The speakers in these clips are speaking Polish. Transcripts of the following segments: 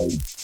Yeah.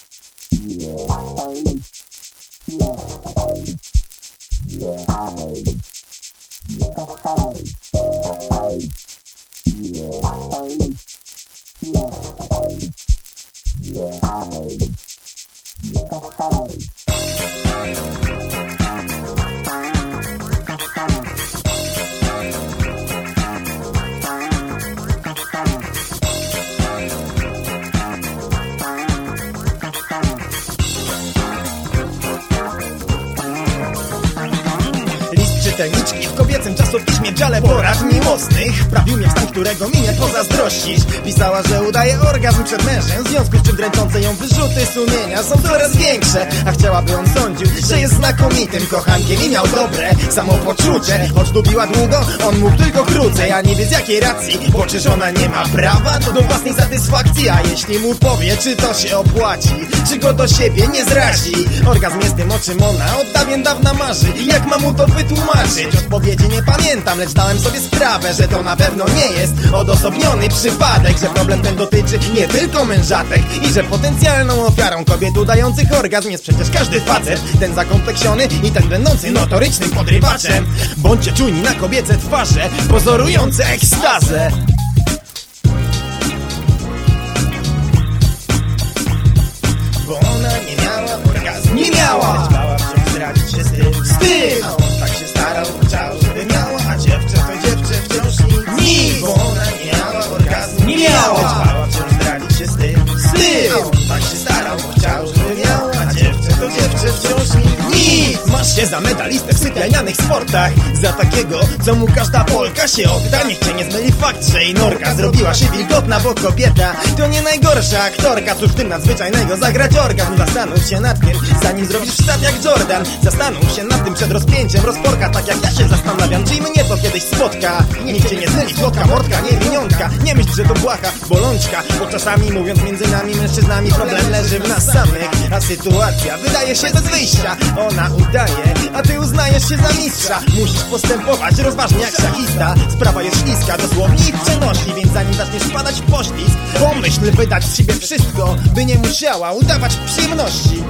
things. Kobiecym czasopiśmie dziale porad miłosnych Prawił mnie w stan, którego mi nie pozazdrościć. Pisała, że udaje orgazm przed mężem. W związku z czym dręczące ją wyrzuty sumienia są coraz większe. A chciałaby on sądził, że jest znakomitym kochankiem I miał dobre samopoczucie. Choć lubiła długo, on mógł tylko krócej. A niby z jakiej racji, bo czyż ona nie ma prawa do własnej satysfakcji? A jeśli mu powie, czy to się opłaci Czy go do siebie nie zrazi? Orgazm jest tym, o czym ona od dawien dawna marzy. Jak mam mu to wytłumaczyć? Odpowiedzi nie pamiętam, lecz dałem sobie sprawę Że to na pewno nie jest odosobniony przypadek Że problem ten dotyczy nie tylko mężatek I że potencjalną ofiarą kobiet udających orgazm jest przecież każdy facet Ten zakompleksiony i ten będący notorycznym podrywaczem. Bądźcie czujni na kobiece twarze pozorujące ekstazę. Bo ona nie miała orgazmu. Nie miała! Bała wciąż zdradzić się z tym się za medalistę w sypialnianych sportach. Za takiego, co mu każda Polka się odda. Niech cię nie zmyli fakt, że jej norka zrobiła się wilgotna Bo kobieta to nie najgorsza aktorka. Cóż w tym nadzwyczajnego zagrać orgazm Zastanów się nad tym, zanim zrobisz wstad jak Jordan. Zastanów się nad tym przed rozpięciem rozporka Tak jak ja się zastanawiam, i spotka Niech cię nie zmyli słodka mordka, nie winiątka Nie myśl, że to błaha bolączka Bo czasami mówiąc między nami mężczyznami Problem leży w nas samych. A sytuacja wydaje się bez wyjścia. Ona udaje, a ty uznajesz się za mistrza. Musisz postępować rozważnie jak szachista. Sprawa jest śliska, dosłownie i przenosi Więc zanim zaczniesz wpadać w poślizg Pomyśl, by dać z siebie wszystko By nie musiała udawać przyjemności